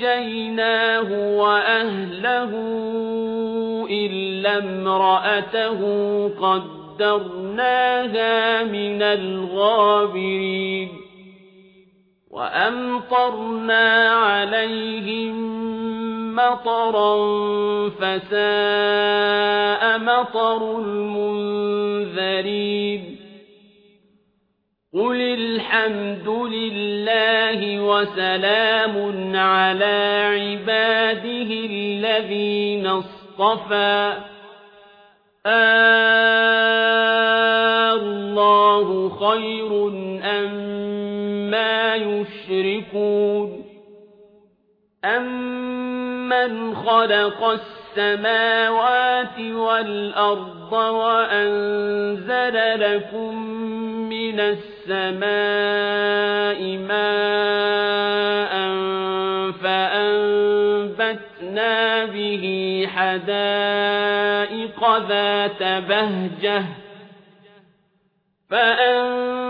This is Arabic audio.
فأنجيناه وأهله إلا امرأته قدرناها من الغابرين وأمطرنا عليهم مطرا فساء مطر المنذرين قل الحمد لله وسلام على عباده الذين اصطفى. الله خير أم ما يشركون. أمن خلق السماوات والأرض وأنزل لكم من السماء ماء فأنبتنا به حدائق ذات بهجة فأنبتنا